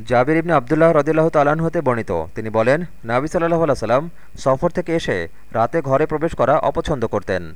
জাবির ইবনে আবদুল্লাহ রদিল্লাহ তালান হতে বর্ণিত। তিনি বলেন, নাবি সাল্লাহ সাল্লাম সফর থেকে এসে রাতে ঘরে প্রবেশ করা অপছন্দ করতেন।